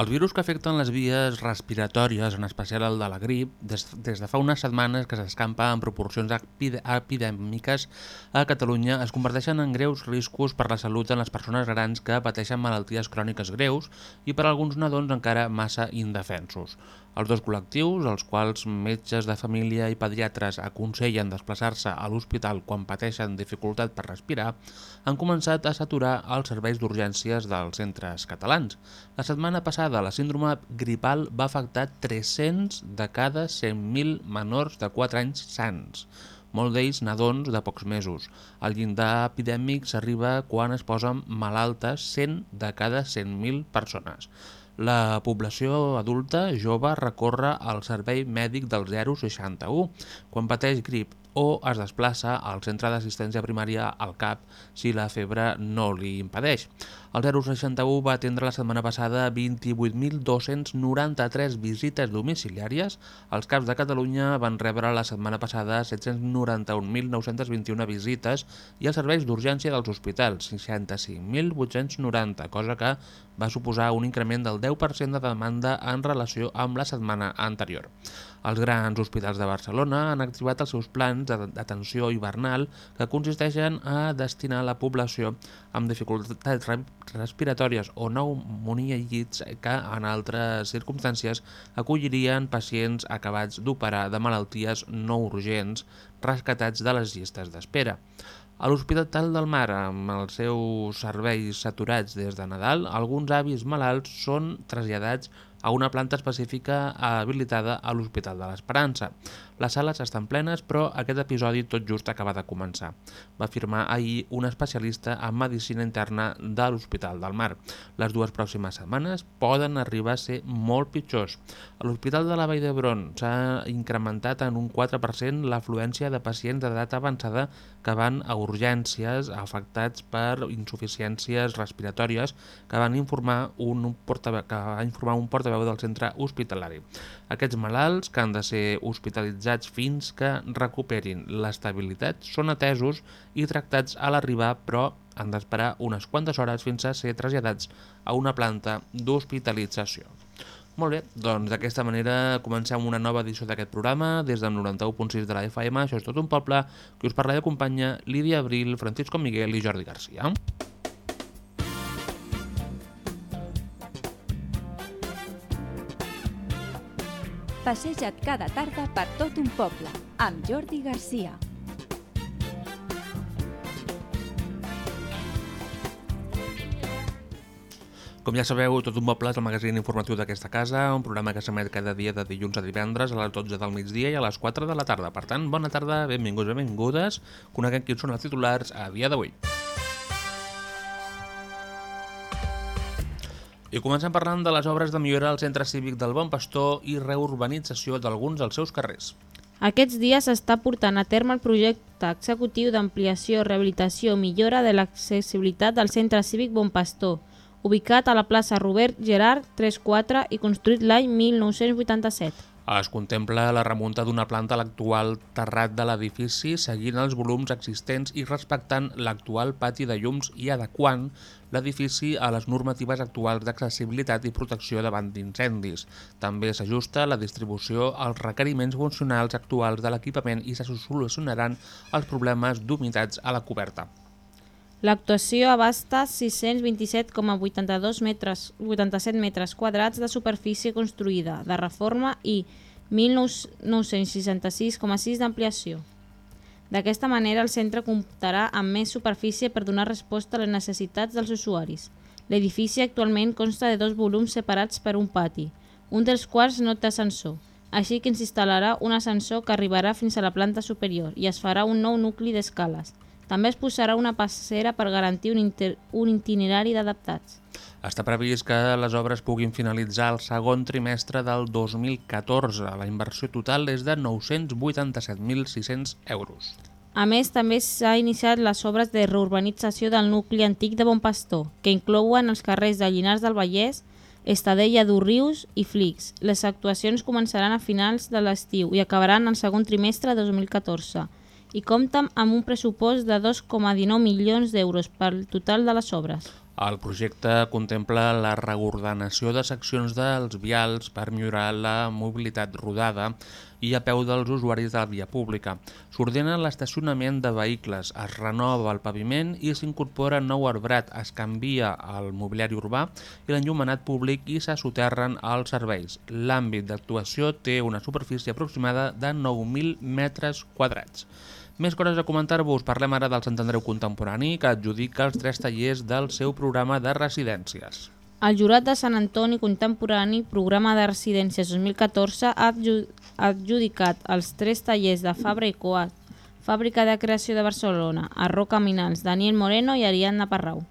Els virus que afecten les vies respiratòries, en especial el de la grip, des, des de fa unes setmanes que s'escampa en proporcions epidèmiques a Catalunya, es converteixen en greus riscos per la salut en les persones grans que pateixen malalties cròniques greus i per alguns nadons encara massa indefensos. Els dos col·lectius, els quals metges de família i pediatres aconsellen desplaçar-se a l'hospital quan pateixen dificultat per respirar, han començat a saturar els serveis d'urgències dels centres catalans. La setmana passada, la síndrome gripal va afectar 300 de cada 100.000 menors de 4 anys sants molt d'ells nadons de pocs mesos. El llindar epidèmic s'arriba quan es posen malaltes 100 de cada 100.000 persones. La població adulta jove recorre al servei mèdic del 061 quan pateix grip o es desplaça al centre d'assistència primària al CAP si la febre no li impedeix. El 061 va atendre la setmana passada 28.293 visites domiciliàries. Els CAPs de Catalunya van rebre la setmana passada 791.921 visites i els serveis d'urgència dels hospitals 65.890, cosa que va suposar un increment del 10% de demanda en relació amb la setmana anterior. Els grans hospitals de Barcelona han activat els seus plans d'atenció hivernal que consisteixen a destinar la població amb dificultats respiratòries o llits que en altres circumstàncies acollirien pacients acabats d'operar de malalties no urgents rescatats de les llistes d'espera. A l'Hospital del Mar, amb els seus serveis saturats des de Nadal, alguns avis malalts són traslladats a una planta específica habilitada a l'Hospital de l'Esperança. Les sales estan plenes, però aquest episodi tot just acaba de començar, va afirmar ahir un especialista en Medicina Interna de l'Hospital del Mar. Les dues pròximes setmanes poden arribar a ser molt pitjors. A l'Hospital de la Vall d'Hebron s'ha incrementat en un 4% l'afluència de pacients d'edat avançada que van a urgències afectats per insuficiències respiratòries que van informar un portaveu, que va informar un portaveu del centre hospitalari. Aquests malalts, que han de ser hospitalitzats fins que recuperin l'estabilitat, són atesos i tractats a l'arribar, però han d'esperar unes quantes hores fins a ser traslladats a una planta d'hospitalització. Molt bé, doncs d'aquesta manera comencem una nova edició d'aquest programa des del 91.6 de la FM, això és tot un poble, que us parla i acompanya Lídia Abril, Francisco Miguel i Jordi Garcia. Passeja't cada tarda per tot un poble, amb Jordi Garcia. Com ja sabeu, Tot un poble és el magazín informatiu d'aquesta casa, un programa que s'emet cada dia de dilluns a divendres a les 12 del migdia i a les 4 de la tarda. Per tant, bona tarda, benvinguts, benvingudes, coneguem quins són els titulars a dia d'avui. I comencem parlant de les obres de millora al centre cívic del Bon Pastor i reurbanització d'alguns dels seus carrers. Aquests dies s'està portant a terme el projecte executiu d'ampliació, rehabilitació i millora de l'accessibilitat del centre cívic Bon Pastor, ubicat a la plaça Robert Gerard 34 i construït l'any 1987. Es contempla la remunta d'una planta a l'actual terrat de l'edifici seguint els volums existents i respectant l'actual pati de llums i adequant l'edifici a les normatives actuals d'accessibilitat i protecció davant d'incendis. També s'ajusta la distribució als requeriments funcionals actuals de l'equipament i se solucionaran els problemes d'humitats a la coberta. L'actuació abasta 627,82 metres, 87 metres quadrats de superfície construïda, de reforma i 1.966,6 d'ampliació. D'aquesta manera, el centre comptarà amb més superfície per donar resposta a les necessitats dels usuaris. L'edifici actualment consta de dos volums separats per un pati, un dels quals no té ascensor, així que s'instal·larà un ascensor que arribarà fins a la planta superior i es farà un nou nucli d'escales, També es posarà una passera per garantir un, inter... un itinerari d'adaptats. Està previst que les obres puguin finalitzar el segon trimestre del 2014. La inversió total és de 987.600 euros. A més, també s'ha iniciat les obres de reurbanització del nucli antic de Bon Pastor, que inclouen els carrers de Llinars del Vallès, Estadella d'Urrius i Flix. Les actuacions començaran a finals de l'estiu i acabaran el segon trimestre de 2014 i compten amb un pressupost de 2,19 milions d'euros pel total de les obres. El projecte contempla la reordenació de seccions dels vials per millorar la mobilitat rodada i a peu dels usuaris de la via pública. S'ordena l'estacionament de vehicles, es renova el paviment i s'incorpora nou arbrat, es canvia el mobiliari urbà i l'enllumenat públic i se soterren els serveis. L'àmbit d'actuació té una superfície aproximada de 9.000 metres quadrats. Més coses a comentar-vos. Parlem ara del Sant Andreu Contemporani, que adjudica els tres tallers del seu programa de residències. El jurat de Sant Antoni Contemporani, programa de residències 2014, ha adju- adjudicat els tres tallers de Fabra i Coat, Fàbrica de Creació de Barcelona, a Roca Minals, Daniel Moreno i Ariadna Parrau.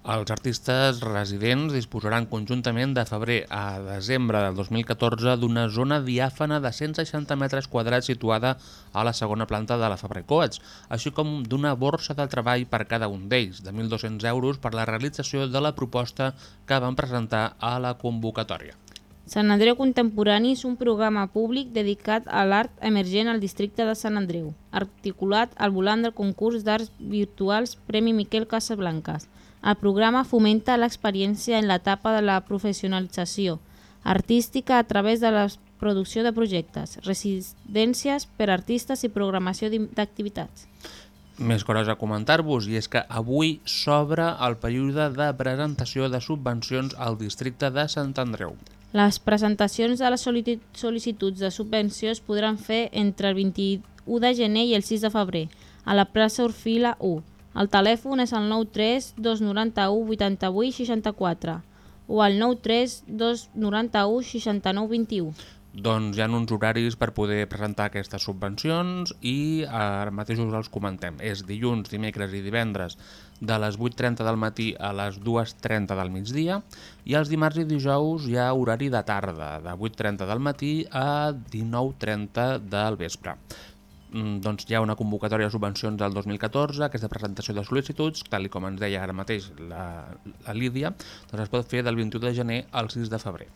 Els artistes residents disposaran conjuntament de febrer a desembre del 2014 d'una zona diàfana de 160 metres quadrats situada a la segona planta de la Fabra i Coats, així com d'una borsa de treball per cada un d'ells, de 1.200 euros per la realització de la proposta que van presentar a la convocatòria. Sant Andreu Contemporani és un programa públic dedicat a l'art emergent al districte de Sant Andreu, articulat al volant del concurs d'arts virtuals Premi Miquel Casablancas. El programa fomenta l'experiència en l'etapa de la professionalització artística a través de la producció de projectes, residències per a artistes i programació d'activitats. Més coses a comentar-vos i és que avui s'obre el període de presentació de subvencions al districte de Sant Andreu. Les presentacions de les sol·licituds de subvenció es podran fer entre el 21 de gener i el 6 de febrer a la plaça Orfila 1. El telèfon és el 93 291 88 64 o el 93 291 69 21. Doncs hi ha uns horaris per poder presentar aquestes subvencions i ara mateix us els comentem. És dilluns, dimecres i divendres de les 8.30 del matí a les 2.30 del migdia i els dimarts i dijous hi ha horari de tarda, de 8.30 del matí a 19.30 del vespre. Mm, doncs hi ha una convocatòria de subvencions del 2014, aquesta presentació de sol·licituds, tal com ens deia ara mateix la, la Lídia, doncs es pot fer del 21 de gener al 6 de febrer.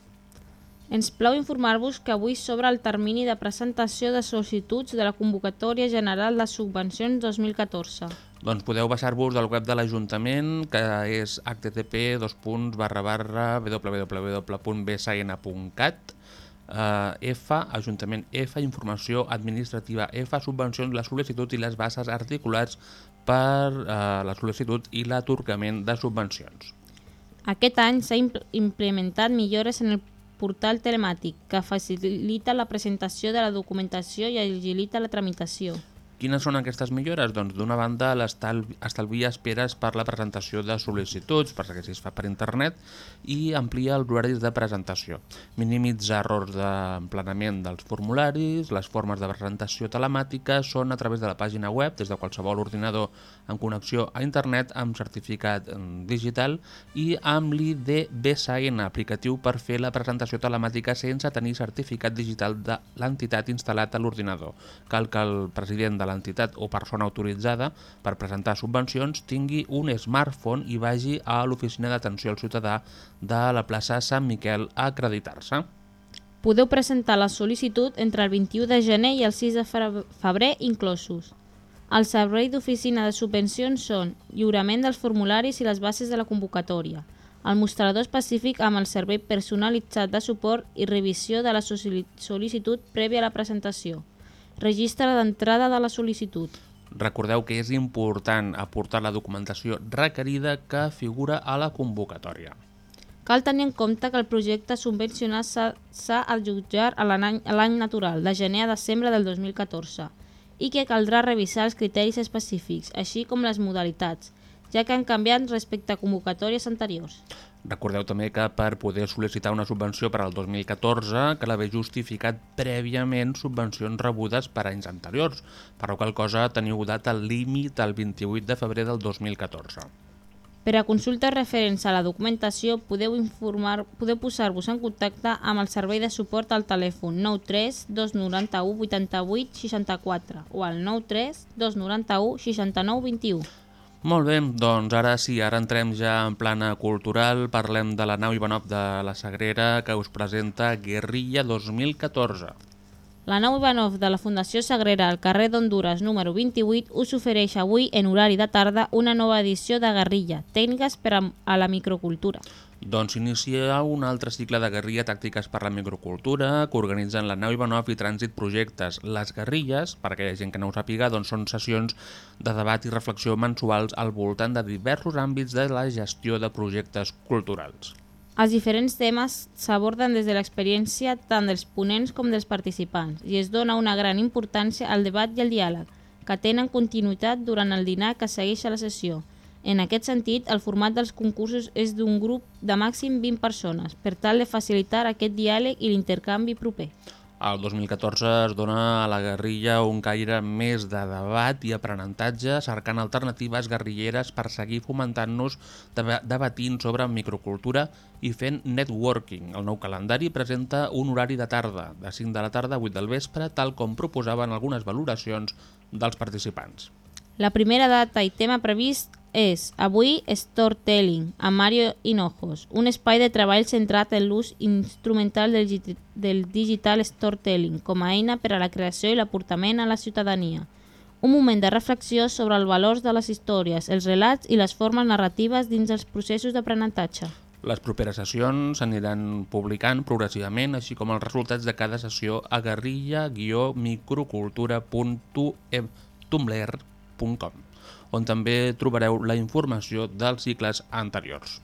Ens plau informar-vos que avui s'obre el termini de presentació de sol·licituds de la convocatòria general de subvencions 2014. Doncs podeu baixar-vos del web de l'Ajuntament, que és http www.bsan.cat eh, F, Ajuntament F, Informació Administrativa F, Subvencions, la sol·licitud i les bases articulats per eh, la sol·licitud i l'atorgament de subvencions. Aquest any s'ha impl- implementat millores en el portal telemàtic que facilita la presentació de la documentació i agilita la tramitació. Quines són aquestes millores? Doncs d'una banda estalvia esperes per la presentació de sol·licituds, perquè si es fa per internet, i amplia els horaris de presentació. Minimitza errors d'emplenament dels formularis, les formes de presentació telemàtica són a través de la pàgina web, des de qualsevol ordinador amb connexió a internet, amb certificat mm, digital i amb l'IDBSN, aplicatiu per fer la presentació telemàtica sense tenir certificat digital de l'entitat instal·lat a l'ordinador. Cal que el president de l'entitat o persona autoritzada per presentar subvencions tingui un smartphone i vagi a l'oficina d'atenció al ciutadà de la plaça Sant Miquel a acreditar-se. Podeu presentar la sol·licitud entre el 21 de gener i el 6 de fe- febrer inclosos. El servei d'oficina de subvencions són lliurament dels formularis i les bases de la convocatòria, el mostrador específic amb el servei personalitzat de suport i revisió de la sol·li- sol·licitud prèvia a la presentació, registre d'entrada de la sol·licitud, Recordeu que és important aportar la documentació requerida que figura a la convocatòria. Cal tenir en compte que el projecte subvencionat s'ha- s'ha allotjar a l'any a l'any natural, de gener a desembre del 2014, i que caldrà revisar els criteris específics, així com les modalitats, ja que han canviat respecte a convocatòries anteriors. Recordeu també que per poder sol·licitar una subvenció per al 2014 cal haver justificat prèviament subvencions rebudes per anys anteriors, per la qual cosa teniu data límit el 28 de febrer del 2014. Per a consultes referents a la documentació podeu, informar, podeu posar-vos en contacte amb el servei de suport al telèfon 93 291 88 64 o al 93 291 69 21. Molt bé, doncs ara sí, ara entrem ja en plana cultural, parlem de la nau Ivanov de la Sagrera que us presenta Guerrilla 2014. La nau Ivanov de la Fundació Sagrera al carrer d'Honduras número 28 us ofereix avui en horari de tarda una nova edició de Guerrilla, tècniques per a, la microcultura. Doncs inicia un altre cicle de guerrilla tàctiques per la microcultura que organitzen la nau Ivanov i Trànsit Projectes. Les guerrilles, per aquella gent que no ho sàpiga, doncs són sessions de debat i reflexió mensuals al voltant de diversos àmbits de la gestió de projectes culturals. Els diferents temes s'aborden des de l'experiència tant dels ponents com dels participants i es dona una gran importància al debat i al diàleg, que tenen continuïtat durant el dinar que segueix a la sessió. En aquest sentit, el format dels concursos és d'un grup de màxim 20 persones, per tal de facilitar aquest diàleg i l'intercanvi proper. El 2014 es dona a la guerrilla un caire més de debat i aprenentatge, cercant alternatives guerrilleres per seguir fomentant-nos, deba- debatint sobre microcultura i fent networking. El nou calendari presenta un horari de tarda, de 5 de la tarda a 8 del vespre, tal com proposaven algunes valoracions dels participants. La primera data i tema previst és avui Storytelling, amb Mario Hinojos, un espai de treball centrat en l'ús instrumental del, del digital storytelling com a eina per a la creació i l'aportament a la ciutadania. Un moment de reflexió sobre els valors de les històries, els relats i les formes narratives dins els processos d'aprenentatge. Les properes sessions s'aniran publicant progressivament, així com els resultats de cada sessió a guerrilla-microcultura.tumblr.com on també trobareu la informació dels cicles anteriors.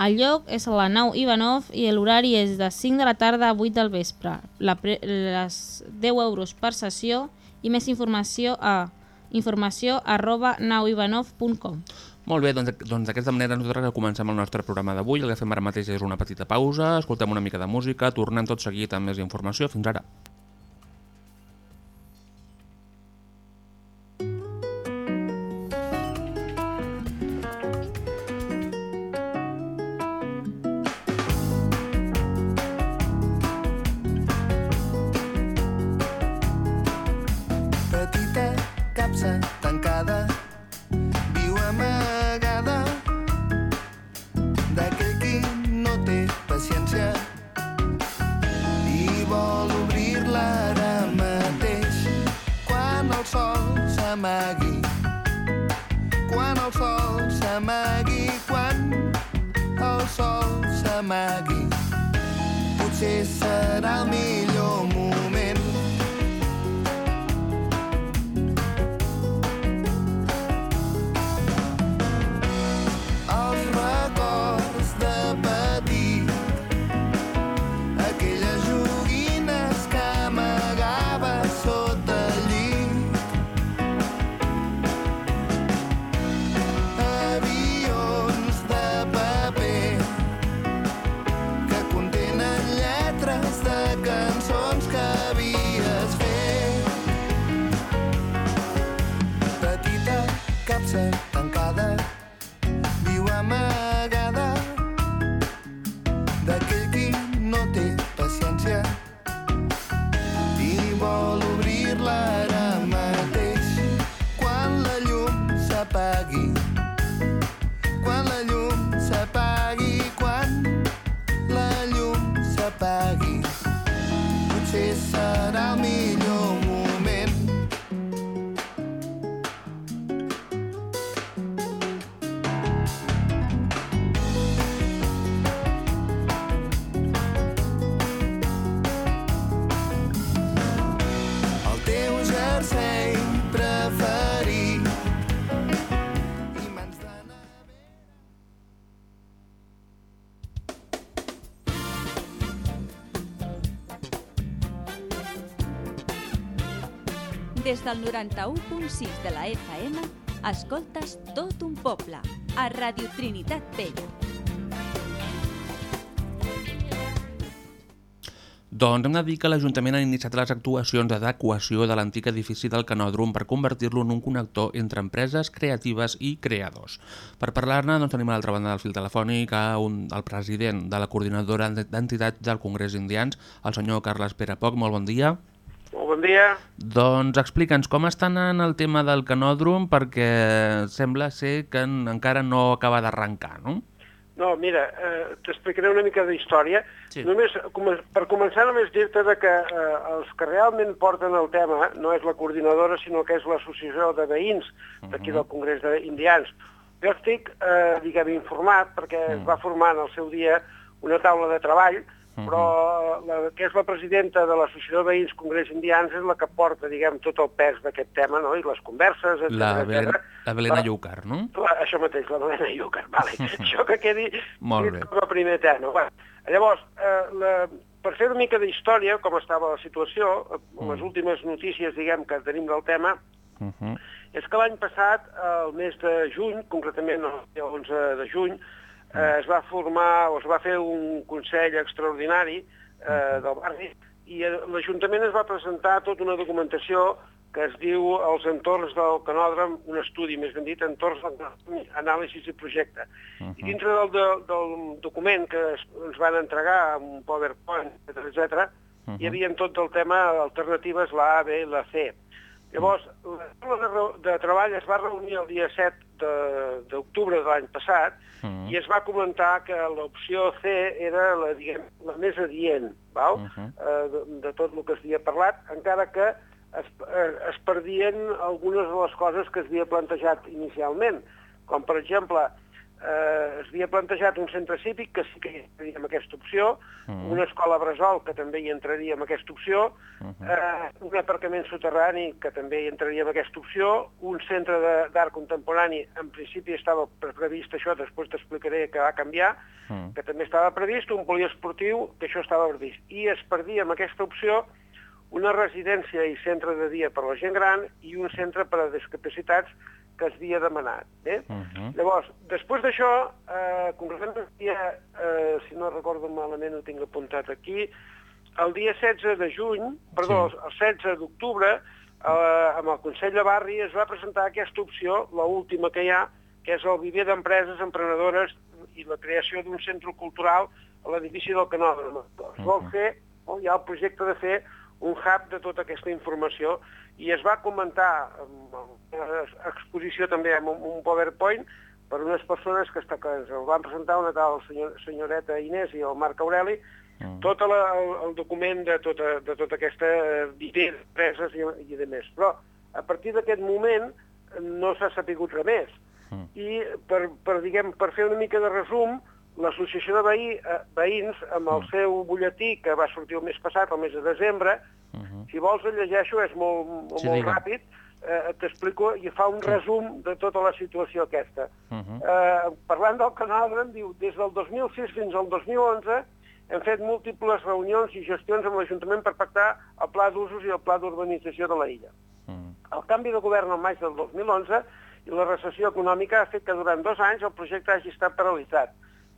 El lloc és a la nau Ivanov i l'horari és de 5 de la tarda a 8 del vespre. La pre les 10 euros per sessió i més informació a informació arroba nauivanov.com. Molt bé, doncs, doncs d'aquesta manera nosaltres comencem el nostre programa d'avui. El que fem ara mateix és una petita pausa, escoltem una mica de música, tornem tot seguit amb més informació. Fins ara. del 91.6 de la FM, escoltes tot un poble, a Radio Trinitat Vella. Doncs hem de dir que l'Ajuntament ha iniciat les actuacions d'adequació de l'antic edifici del Canòdrom per convertir-lo en un connector entre empreses creatives i creadors. Per parlar-ne doncs, tenim a l'altra banda del fil telefònic a un, el president de la coordinadora d'entitats del Congrés Indians, el senyor Carles Pere Poc. Molt. Bon dia. Molt bon dia. Doncs explica'ns com està anant el tema del canòdrom perquè sembla ser que en, encara no acaba d'arrencar, no? No, mira, eh, t'explicaré una mica d'història. Sí. Només, com, per començar, només dir-te que eh, els que realment porten el tema no és la coordinadora, sinó que és l'associació de veïns d'aquí del Congrés d'Indians. Jo estic, eh, diguem, informat, perquè es va formar en el seu dia una taula de treball, però la, que és la presidenta de l'Associació de Veïns Congrés Indians és la que porta, diguem, tot el pes d'aquest tema, no?, i les converses, etc. La, Belén, la Belena Va. Llúcar, no? La, això mateix, la Helena Iúcar, vale. això que quedi Molt bé. com a primer tema. Bueno, llavors, eh, la, per fer una mica d'història, com estava la situació, eh, les últimes notícies, diguem, que tenim del tema, Uh -huh. és que l'any passat, el mes de juny, concretament el dia 11 de juny, eh, es va formar o es va fer un Consell extraordinari eh, del barri i eh, l'Ajuntament es va presentar tota una documentació que es diu Els entorns del canòdrom, un estudi, més ben dit, entorns del i projecte. I dintre del, del, del document que es, ens van entregar amb un PowerPoint, etc etc, hi havia tot el tema alternatives, la A, B i la C. Llavors, la taula de, de treball es va reunir el dia 7 de- d'octubre de, l'any passat Mhm. i es va comentar que l'opció C era la, diguem, la més adient val? Mhm. eh, de, de tot el que s'havia parlat, encara que es, eh, es perdien algunes de les coses que es havia plantejat inicialment, com per exemple eh, es havia plantejat un centre cívic que sí que hi entraria en aquesta opció, Mhm. una escola bressol que també hi entraria en aquesta opció, eh, un aparcament soterrani que també hi entraria en aquesta opció, un centre de- d'art contemporani, en principi estava pre- previst això, després t'explicaré que va canviar, Mhm. que també estava previst, un poliesportiu, que això estava previst. I es perdia amb aquesta opció una residència i centre de dia per a la gent gran i un centre per a discapacitats que es havia demanat. Eh? Mhm. Llavors, després d'això, eh, concretament el dia, eh, si no recordo malament, ho tinc apuntat aquí, el dia 16 de juny, perdó, Sí. el 16 d'octubre, eh, amb el Consell de Barri es va presentar aquesta opció, la última que hi ha, que és el viver d'empreses emprenedores i la creació d'un centre cultural a l'edifici del Canòdrom. Es vol fer, o hi ha el projecte de fer un hub de tota aquesta informació i es va comentar exposició també amb un, PowerPoint per unes persones que, està, que ens el van presentar una tal senyor, senyoreta Inés i el Marc Aureli, tot la, el, el document de tota, de tota aquesta eh, idea d'empreses i, i de més. Però a partir d'aquest moment no s'ha sapigut res més. I per, per, diguem, per fer una mica de resum, l'associació de veí, eh, veïns, amb el seu butlletí, que va sortir el mes passat, el mes de desembre, si vols el llegeixo, és molt, molt, Sí, molt digue'm. ràpid, eh, t'explico i fa un resum de tota la situació aquesta. Mhm. Eh, parlant del canòdrom, diu, des del 2006 fins al 2011 hem fet múltiples reunions i gestions amb l'Ajuntament per pactar el pla d'usos i el pla d'urbanització de la illa. Mhm. El canvi de govern al maig del 2011 i la recessió econòmica ha fet que durant dos anys el projecte hagi estat paralitzat.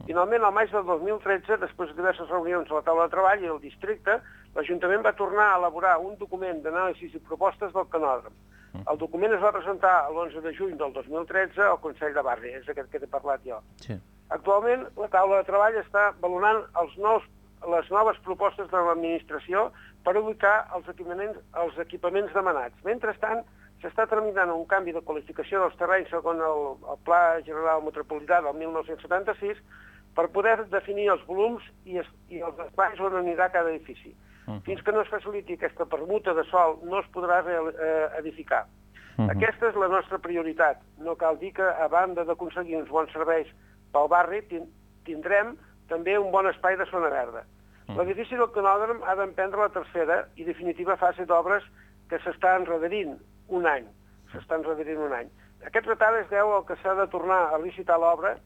Finalment, al maig del 2013, després de diverses reunions a la taula de treball i al districte, l'Ajuntament va tornar a elaborar un document d'anàlisis i propostes del canòdrom. El document es va presentar l'11 de juny del 2013 al Consell de Barri, és aquest que t'he parlat jo. Sí. Actualment, la taula de treball està valorant els nous, les noves propostes de l'administració per ubicar els equipaments, els equipaments demanats. Mentrestant, s'està tramitant un canvi de qualificació dels terrenys segons el, el Pla General Metropolità del 1976 per poder definir els volums i, es, i els espais on anirà cada edifici. Fins que no es faciliti aquesta permuta de sol, no es podrà eh, edificar. Aquesta és la nostra prioritat. No cal dir que, a banda d'aconseguir uns bons serveis pel barri, tin tindrem també un bon espai de zona verda. L'edifici del canòdrom ha d'emprendre la tercera i definitiva fase d'obres que s'està enredarint un any. S'està enredarint un any. Aquest retard es deu al que s'ha de tornar a licitar l'obra,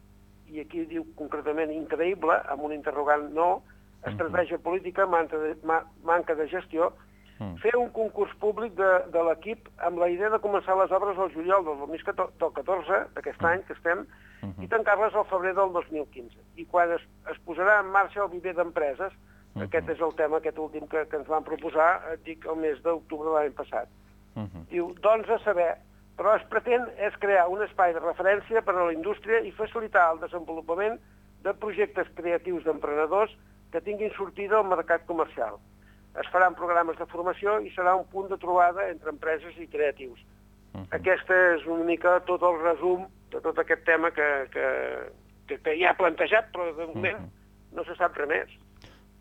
i aquí diu concretament increïble, amb un interrogant no, estratègia política, manca de, ma, manca de gestió, fer un concurs públic de, de l'equip amb la idea de començar les obres al juliol del 2014, d'aquest any que estem, i tancar-les al febrer del 2015. I quan es, es posarà en marxa el viver d'empreses, Uh -huh. Aquest és el tema, aquest últim que, que ens van proposar, dic, el mes d'octubre de l'any passat. Uh -huh. Diu, doncs a saber, però es pretén és crear un espai de referència per a la indústria i facilitar el desenvolupament de projectes creatius d'emprenedors que tinguin sortida al mercat comercial. Es faran programes de formació i serà un punt de trobada entre empreses i creatius. Uh -huh. Aquesta és una mica tot el resum de tot aquest tema que, que, que, que ja ha plantejat, però de moment uh -huh. no se sap res més.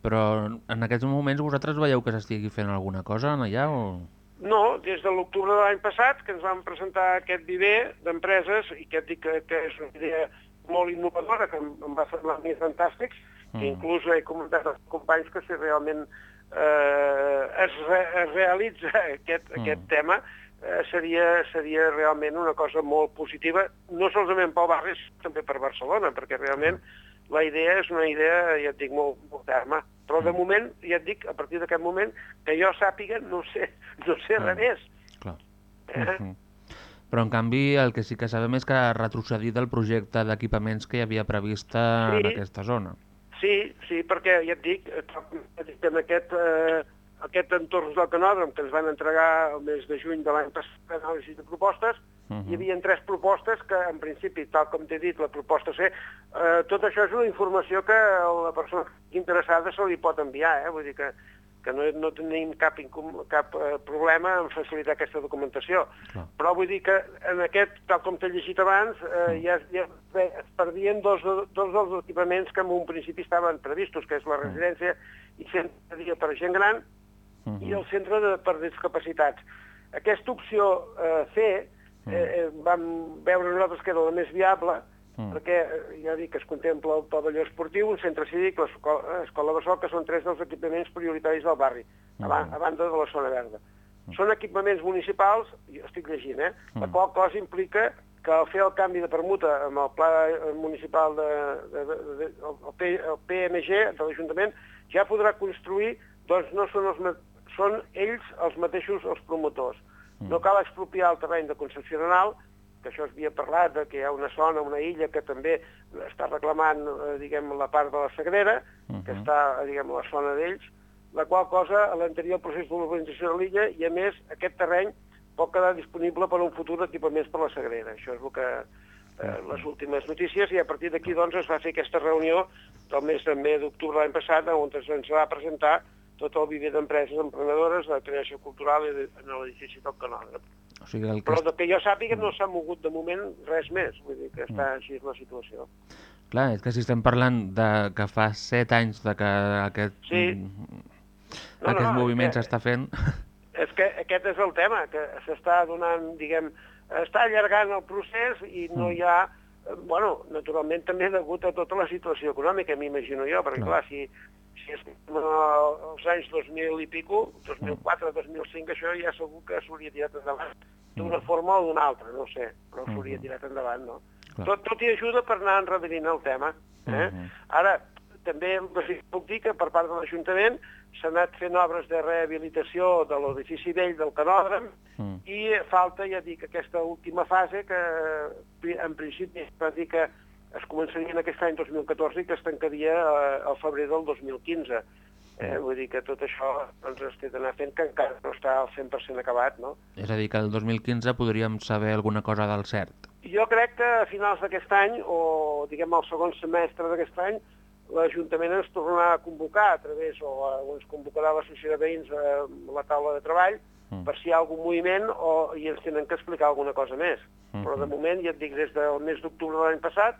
Però en aquests moments vosaltres veieu que s'estigui fent alguna cosa allà o...? No, des de l'octubre de l'any passat, que ens van presentar aquest viver d'empreses, i que et dic que, que és una idea molt innovadora, que em, em va semblar més fantàstics, que Mm. inclús he comentat als companys que si realment eh, es, re, es realitza aquest, Mm. aquest tema, eh, seria, seria realment una cosa molt positiva, no solament pel barri, també per Barcelona, perquè realment la idea és una idea, ja et dic, molt, molt ferma. Però de moment, ja et dic, a partir d'aquest moment, que jo sàpiga, no sé, no sé res Mm. més. Clar. Eh? Mhm. Però en canvi el que sí que sabem és que ha retrocedit el projecte d'equipaments que hi havia previst en Sí. aquesta zona. Sí, sí, perquè ja et dic, eh, en aquest, eh, aquest entorn del canòdrom que ens van entregar el mes de juny de l'any passat, anàlisi de propostes, Mhm. hi havia tres propostes que, en principi, tal com t'he dit, la proposta C, eh, tot això és una informació que a la persona interessada se li pot enviar, eh? vull dir que, que no, no tenim cap, incom- cap eh, problema en facilitar aquesta documentació. Clar. Però vull dir que en aquest, tal com t'he llegit abans, eh, ja, ja bé, es perdien dos, dos dels equipaments que en un principi estaven previstos, que és la residència i centre de dia per gent gran Mhm. i el centre de, per discapacitats. Aquesta opció eh, C eh, eh, vam veure nosaltres que era la més viable Mm. perquè, eh, ja dic, es contempla el pavelló esportiu, un centre cívic, l'escola escola Bessó, que són tres dels equipaments prioritaris del barri, a, ba Mm. a banda de la zona verda. Són equipaments municipals, jo estic llegint, eh? la Mm. qual cosa implica que al fer el canvi de permuta amb el pla eh, municipal de, de, de, de el, P, el PMG de l'Ajuntament ja podrà construir, doncs no són, els, són ells els mateixos els promotors. No cal expropiar el terreny de concessional, que això es havia parlat, de que hi ha una zona, una illa que també està reclamant, eh, diguem, la part de la Sagrera, que Mhm. està, diguem, a la zona d'ells, la qual cosa, a l'anterior procés d'urbanització de l'illa, i a més, aquest terreny pot quedar disponible per a un futur equipaments per la Sagrera. Això és el que eh, les últimes notícies, i a partir d'aquí doncs, es va fer aquesta reunió del mes mes d'octubre l'any passat, on ens va presentar tot el viver d'empreses emprenedores de creació cultural i de- en l'edifici del Canòdrom. O sigui, el que Però del que jo sàpiga no s'ha mogut de moment res més, vull dir que Mm. està així la situació. Clar, és que si estem parlant de que fa set anys de que aquest, Sí. mm, No, aquest no, moviment que- s'està fent... És que aquest és el tema, que s'està donant, diguem, està allargant el procés i no hi ha, eh, bueno, naturalment també degut a tota la situació econòmica, m'imagino jo, perquè Clar. clar, si, si és als anys 2000 i pico, 2004, 2005, això ja segur que s'hauria tirat endavant d'una forma o d'una altra, no sé, però s'hauria tirat endavant, no? Clar. Tot, tot i ajuda per anar enredarint el tema. Eh? Mhm. Ara, també el que sí que puc dir que per part de l'Ajuntament s'ha anat fent obres de rehabilitació de l'edifici vell del Canòdrom Mm. i falta, ja dic, aquesta última fase que en principi es va dir que es començaria en aquest any 2014 i que es tancaria eh, al febrer del 2015. Eh? Vull dir que tot això doncs, es té d'anar fent, que encara no està al 100% acabat, no? És a dir, que el 2015 podríem saber alguna cosa del cert. Jo crec que a finals d'aquest any, o diguem el segon semestre d'aquest any, l'Ajuntament ens tornarà a convocar a través, o, a, o ens convocarà l'associació de veïns a la taula de treball, Mm. per si hi ha algun moviment o, i ens tenen que explicar alguna cosa més. Però de moment, ja et dic, des del mes d'octubre de l'any passat,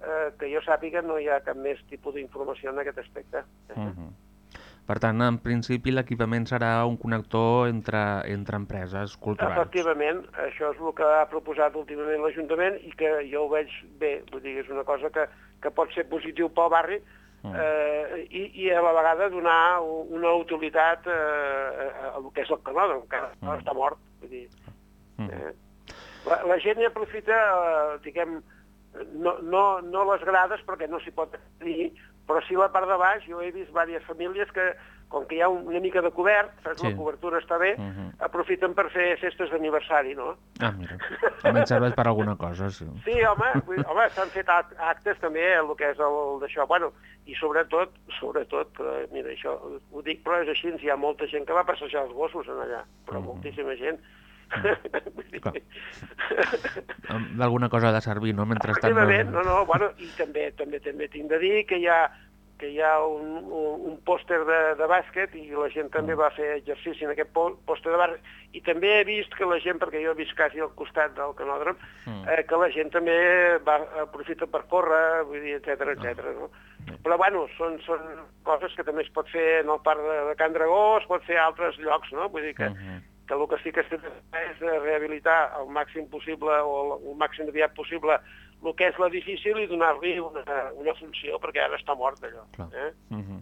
eh, que jo sàpiga no hi ha cap més tipus d'informació en aquest aspecte. Mhm. Per tant, en principi l'equipament serà un connector entre, entre empreses culturals. Efectivament, això és el que ha proposat últimament l'Ajuntament i que jo ho veig bé, vull dir, és una cosa que, que pot ser positiu pel barri Mm. eh, i, i a la vegada donar una utilitat eh, a, a, el que és el canòdrom, que no Mm. està mort. Vull dir, Mhm. eh, la, la gent hi aprofita, eh, diguem, no, no, no les grades perquè no s'hi pot dir, però sí la part de baix, jo he vist diverses famílies que com que hi ha una mica de cobert, saps? Sí. la cobertura està bé, Mhm. aprofiten per fer festes d'aniversari, no? Ah, mira. Almenys serveix per alguna cosa, sí. Sí, home, vull, home s'han fet act- actes també, eh, el que és el d'això. Bueno, i sobretot, sobretot, eh, mira, això ho dic, però és així, hi ha molta gent que va passejar els gossos en allà, però Mhm. moltíssima gent. D'alguna cosa ha de servir, no? Mentrestant... Efectivament, no, no, bueno, i també també també tinc de dir que hi ha que hi ha un, un, un pòster de, de bàsquet i la gent també va fer exercici en aquest pò- pòster de bàsquet. I també he vist que la gent, perquè jo he vist quasi al costat del canòdrom, Mm. eh, que la gent també va, aprofita per córrer, vull dir, etc etc. no? Però bueno, són, són coses que també es pot fer en el parc de, de Can Dragó, es pot fer a altres llocs, no? Vull dir que, Mhm. Que el que sí que estem fent és de rehabilitar el màxim possible o el, el màxim aviat possible el que és l'edifici i donar-li una, una funció, perquè ara està mort allò. Eh? Mhm.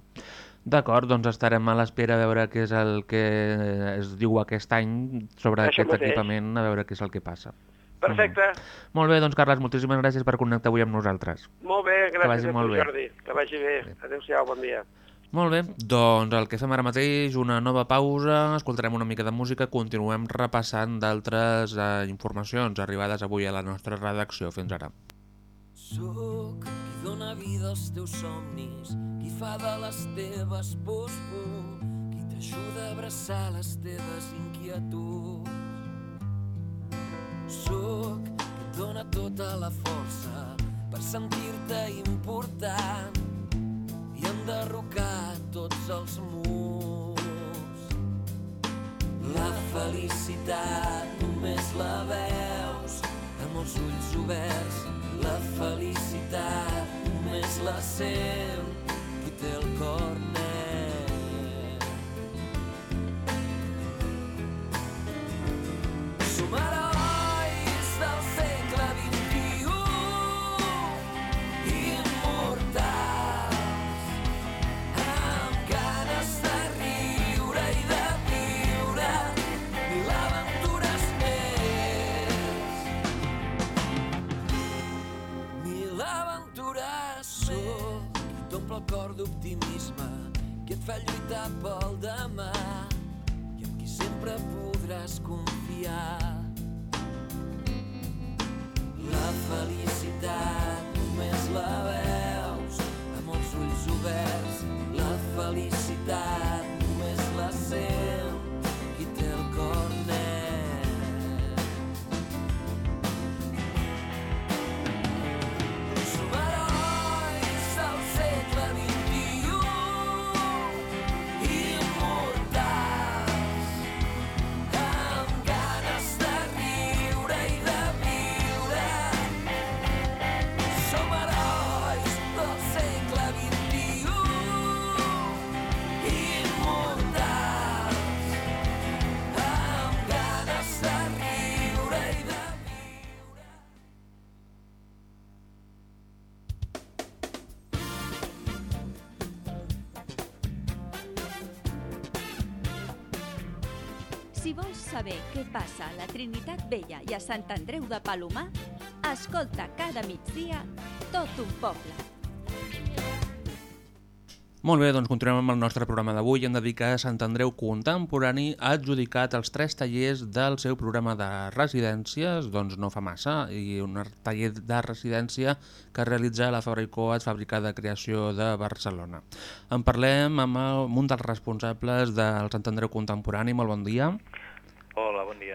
D'acord, doncs estarem a l'espera a veure què és el que es diu aquest any sobre Això aquest mateix. equipament, a veure què és el que passa. Perfecte, Molt bé, doncs Carles, moltíssimes gràcies per connectar avui amb nosaltres. molt bé, gràcies vagi a tu, molt bé. Jordi. Que vagi bé. Adéu-siau, bon dia. Molt bé, doncs el que fem ara mateix, una nova pausa, escoltarem una mica de música, continuem repassant d'altres eh, informacions arribades avui a la nostra redacció fins ara. Sóc qui dóna vida als teus somnis, qui fa de les teves pors por, qui t'ajuda a abraçar les teves inquietuds. Sóc qui dóna tota la força per sentir-te important i enderrocar tots els murs. La felicitat només la veus amb els ulls oberts. La felicitat només la sent qui té el cor cor d'optimisme, qui et fa lluitar pel demà i amb qui sempre podràs confiar. La felicitat només la veus saber què passa a la Trinitat Vella i a Sant Andreu de Palomar, escolta cada migdia tot un poble. Molt bé, doncs continuem amb el nostre programa d'avui. Hem de dir que Sant Andreu Contemporani ha adjudicat els tres tallers del seu programa de residències, doncs no fa massa, i un taller de residència que realitza la Fabra i Coats, fàbrica de creació de Barcelona. En parlem amb, el, amb un dels responsables del Sant Andreu Contemporani. Molt bon dia.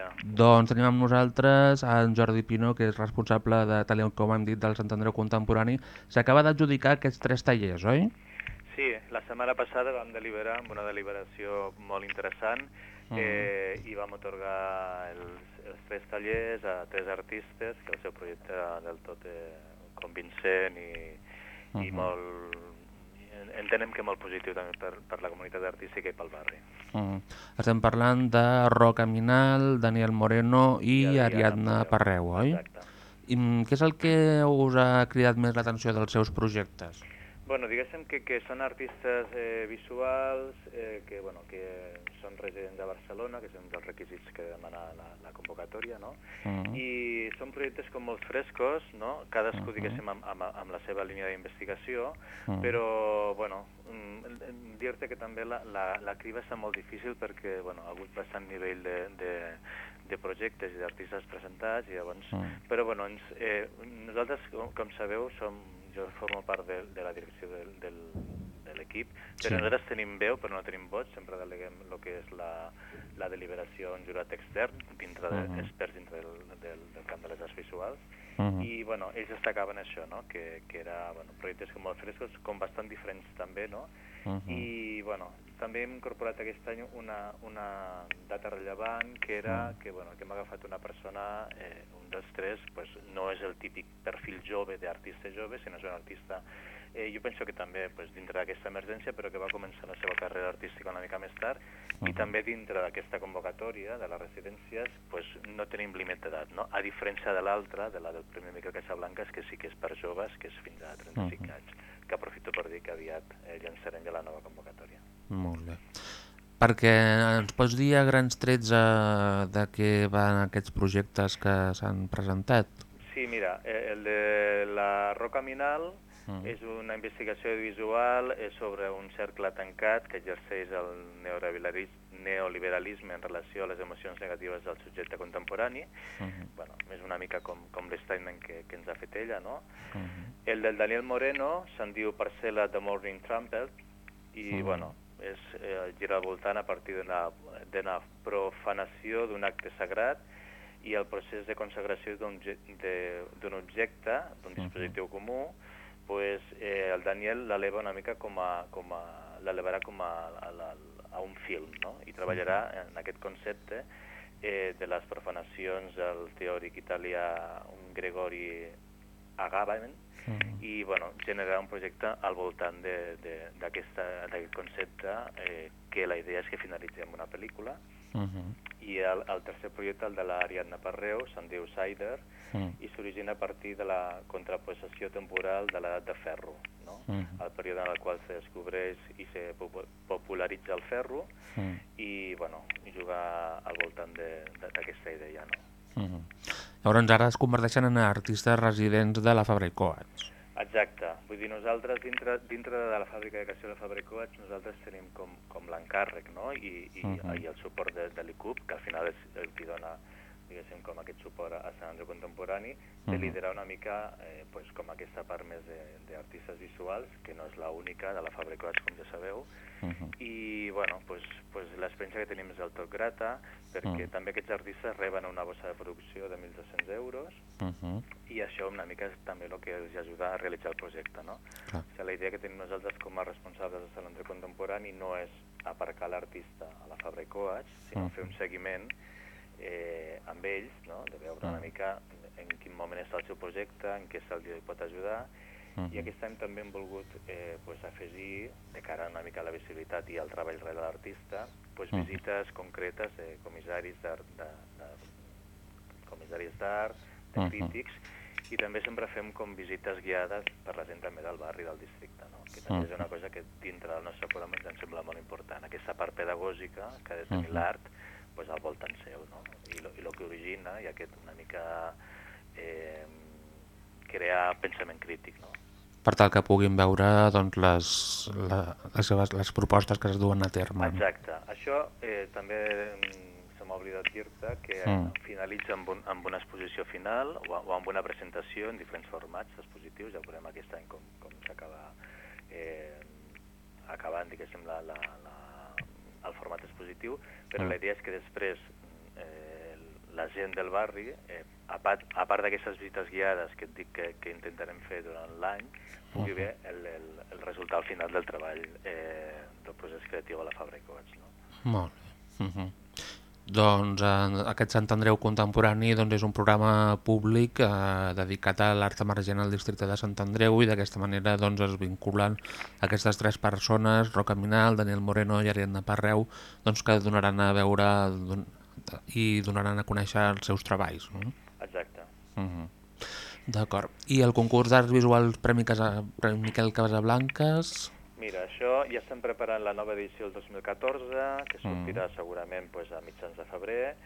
Dia. Doncs tenim amb nosaltres en Jordi Pino, que és responsable de taller, com hem dit, del Sant Andreu Contemporani. S'acaba d'adjudicar aquests tres tallers, oi? Sí, la setmana passada vam deliberar amb una deliberació molt interessant Mhm. eh, i vam otorgar els, els tres tallers a tres artistes que el seu projecte era del tot eh, convincent i, i Mhm. molt entenem que molt positiu també per, per la comunitat artística i pel barri. Mm. Estem parlant de Roca Minal, Daniel Moreno i, I Ariadna Parreu, oi? Exacte. I què és el que us ha cridat més l'atenció dels seus projectes? Bueno, diguéssim que, que són artistes eh, visuals eh, que, bueno, que són residents de Barcelona, que són dels requisits que demana la, la convocatòria, no? Mhm. I són projectes com molt frescos, no? Cadascú, Mhm. diguéssim, amb, amb, amb la seva línia d'investigació, Mhm. però, bueno, mm, dir-te que també la, la, la criba està molt difícil perquè, bueno, ha hagut bastant nivell de, de, de projectes i d'artistes presentats, i llavors... Mm. Però, bueno, ens, eh, nosaltres, com, com sabeu, som, jo formo part de, de la direcció del, del, de l'equip, però Sí. nosaltres tenim veu, però no tenim vot, sempre deleguem el que és la, la deliberació un jurat extern, dintre de, Mhm. experts dintre del, del, del camp de les arts visuals, Mhm. i bueno, ells destacaven això, no? que, que era bueno, projectes com molt frescos, com bastant diferents també, no? Mhm. I bueno, també hem incorporat aquest any una, una data rellevant que era Mm. que, bueno, que m'ha agafat una persona, eh, un dels tres, pues, no és el típic perfil jove d'artista jove, sinó és un artista eh, jo penso que també pues, dintre d'aquesta emergència, però que va començar la seva carrera artística una mica més tard, i Mhm. també dintre d'aquesta convocatòria de les residències pues, no tenim límit d'edat, no? a diferència de l'altra, de la del Premi Miquel Casablancas, que sí que és per joves, que és fins a 35 Mhm. anys, que aprofito per dir que aviat eh, llançarem ja la nova convocatòria. Molt bé. Perquè ens pots dir a grans trets eh, de què van aquests projectes que s'han presentat? Sí, mira, eh, el de la Roca Minal Mm. és una investigació visual sobre un cercle tancat que exerceix el neoliberalisme, en relació a les emocions negatives del subjecte contemporani. Mhm. Bueno, és una mica com, com l'estatement que, que ens ha fet ella, no? Mhm. El del Daniel Moreno se'n diu Parcel·la de Morning Trumpet i, Mhm. bueno, és, eh, gira al voltant a partir d'una profanació d'un acte sagrat i el procés de consagració d'un objecte, d'un dispositiu comú, pues, eh, el Daniel l'eleva una mica com a, com a l'elevarà com a, a, a, a un film, no? I treballarà en aquest concepte eh, de les profanacions del teòric italià un Gregori Agamben Mhm. i bueno, generarà un projecte al voltant de- de- d'aquest concepte eh, que la idea és que finalitzi amb una pel·lícula Mhm. i el, el tercer projecte, el de l'Ariadna Parreu, se'n diu Cider, Mm. i s'origina a partir de la contraposició temporal de l'edat de ferro, no? Mhm. el període en el qual se descobreix i se popu- popularitza el ferro Mm. i bueno, jugar al voltant d'aquesta idea. No? Mhm. Llavors ara es converteixen en artistes residents de la Fabra i Coats. Exacte, vull dir, nosaltres dintre, dintre de la fàbrica de creació de la Fabra i Coats nosaltres tenim com, com l'encàrrec no? I, i, Mhm. i el suport de, de l'ICUP, que al final és el que dona diguéssim, com aquest suport a Sant Andreu Contemporani, de Mhm. liderar una mica eh, pues, com aquesta part més de- d'artistes visuals, que no és l'única de la Coats, com ja sabeu, Mhm. i bueno, pues, pues l'experiència que tenim és del tot grata, perquè Mm. també aquests artistes reben una bossa de producció de 1.200 euros, Mhm. i això una mica és també el que els ajuda a realitzar el projecte, no? Clar. O sigui, la idea que tenim nosaltres com a responsables de Sant Andreu Contemporani no és aparcar l'artista a la Fabra i Coats, sinó Mhm. fer un seguiment eh, amb ells, no? de veure una Mhm. mica en quin moment està el seu projecte, en què se'ls pot ajudar, Mhm. i aquest any també hem volgut eh, pues, afegir, de cara una mica a la visibilitat i al treball real de l'artista, pues, Mhm. visites concretes de comissaris d'art, de, de, comissaris d'art, de Mhm. crítics, i també sempre fem com visites guiades per la gent també del barri del districte, no? que també és una cosa que dintre del nostre programa ens sembla molt important, aquesta part pedagògica que ha de tenir Mhm. l'art pues, al voltant seu, no? I, lo que origina, i aquest una mica eh, crear pensament crític, no? Per tal que puguin veure doncs, les, la, les, seves, les propostes que es duen a terme. Exacte. Això eh, també mm, se m'ha oblidat dir-te que Mm. finalitza amb, un, amb una exposició final o, o amb una presentació en diferents formats expositius, ja veurem aquest any com, com s'acaba eh, acabant, diguéssim, la, la, la, el format expositiu, però Mm. la idea és que després eh, la gent del barri, eh, a part, a part d'aquestes visites guiades que et dic que, que intentarem fer durant l'any, pugui Mhm. ver el, el, el resultat final del treball eh, del procés creatiu a la Fabra i Coats. No? Molt bé. Mhm. Doncs eh, aquest Sant Andreu Contemporani doncs, és un programa públic eh, dedicat a l'art emergent al districte de Sant Andreu i d'aquesta manera doncs, es vinculen aquestes tres persones, Roca Minal, Daniel Moreno i Ariadna Parreu, doncs, que donaran a veure don- i donaran a conèixer els seus treballs. No? Exacte. Mhm. D'acord. I el concurs d'arts visuals Premi, Casa... Premi Miquel Casablanques... Mira, això ja estem preparant la nova edició del 2014, que sortirà segurament pues, a mitjans de febrer,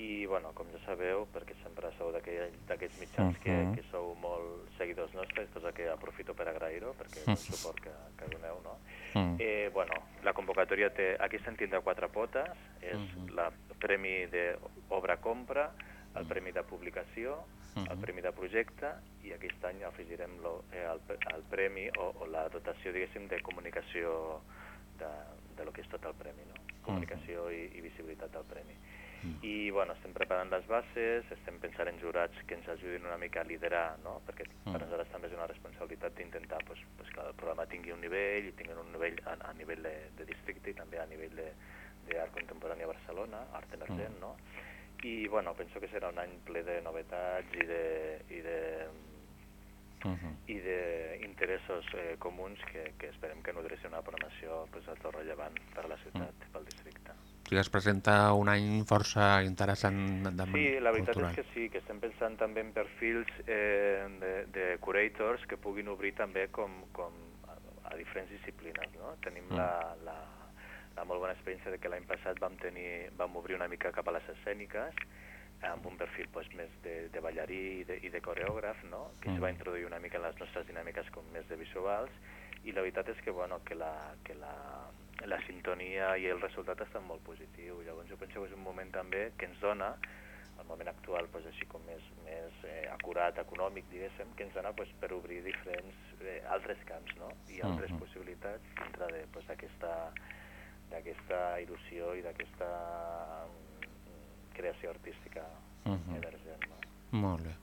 i, bueno, com ja sabeu, perquè sempre sou d'aquests mitjans que, Mhm. que sou molt seguidors nostres, cosa que aprofito per agrair-ho, perquè és un suport que, que doneu, no? Mm. Eh, bueno, la convocatòria té, aquí se'n tindrà quatre potes, és Mhm. la premi d'obra-compra, el premi de publicació, el Mhm. premi de projecte, i aquest any afegirem lo, eh, el, el premi o, o la dotació, diguéssim, de comunicació de, de lo que és tot el premi, no? Comunicació i, i visibilitat del premi. I, bueno, estem preparant les bases, estem pensant en jurats que ens ajudin una mica a liderar, no? Perquè per nosaltres també és una responsabilitat d'intentar pues, pues, que el programa tingui un nivell, i tingui un nivell a, a nivell de, de districte i també a nivell de- d'art contemporani a Barcelona, art emergent, no? I, bueno, penso que serà un any ple de novetats i de, i de, i d'interessos eh, comuns que, que esperem que nodrissin una programació pues, tot rellevant per la ciutat, pel districte. O sigui, es presenta un any força interessant de Sí, la veritat cultural. és que sí, que estem pensant també en perfils eh, de, de curators que puguin obrir també com, com a, a diferents disciplines. No? Tenim Mm. la, la, la molt bona experiència de que l'any passat vam, tenir, vam obrir una mica cap a les escèniques amb un perfil pues, més de, de ballarí i de, i de coreògraf, no? que es va Mm. introduir una mica en les nostres dinàmiques com més de visuals i la veritat és que, bueno, que, la, que la, la sintonia i el resultat estan molt positiu. Llavors jo penso que és un moment també que ens dona, el moment actual pues, així com més, més eh, acurat, econòmic, diguéssim, que ens dona pues, per obrir diferents eh, altres camps no? i altres Mhm. possibilitats dintre de, pues, d'aquesta il·lusió i d'aquesta mm, creació artística Mhm. emergent. No? Molt bé.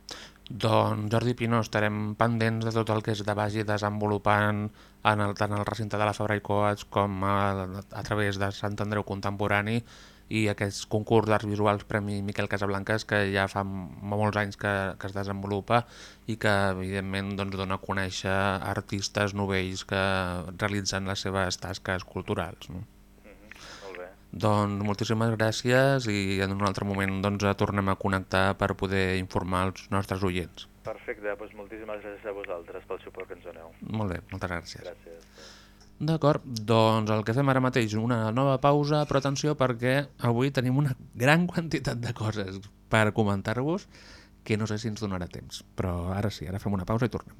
Doncs Jordi Pino, estarem pendents de tot el que es de vagi desenvolupant en el, tant el recinte de la Fabra i Coats com a, a través de Sant Andreu Contemporani i aquest concurs d'arts visuals Premi Miquel Casablanques que ja fa molts anys que, que es desenvolupa i que evidentment doncs, dona a conèixer artistes novells que realitzen les seves tasques culturals. No? Doncs moltíssimes gràcies i en un altre moment doncs, tornem a connectar per poder informar els nostres oients. Perfecte, doncs moltíssimes gràcies a vosaltres pel suport que ens doneu. Molt bé, moltes gràcies. Gràcies. D'acord, doncs el que fem ara mateix, una nova pausa, però atenció perquè avui tenim una gran quantitat de coses per comentar-vos que no sé si ens donarà temps, però ara sí, ara fem una pausa i tornem.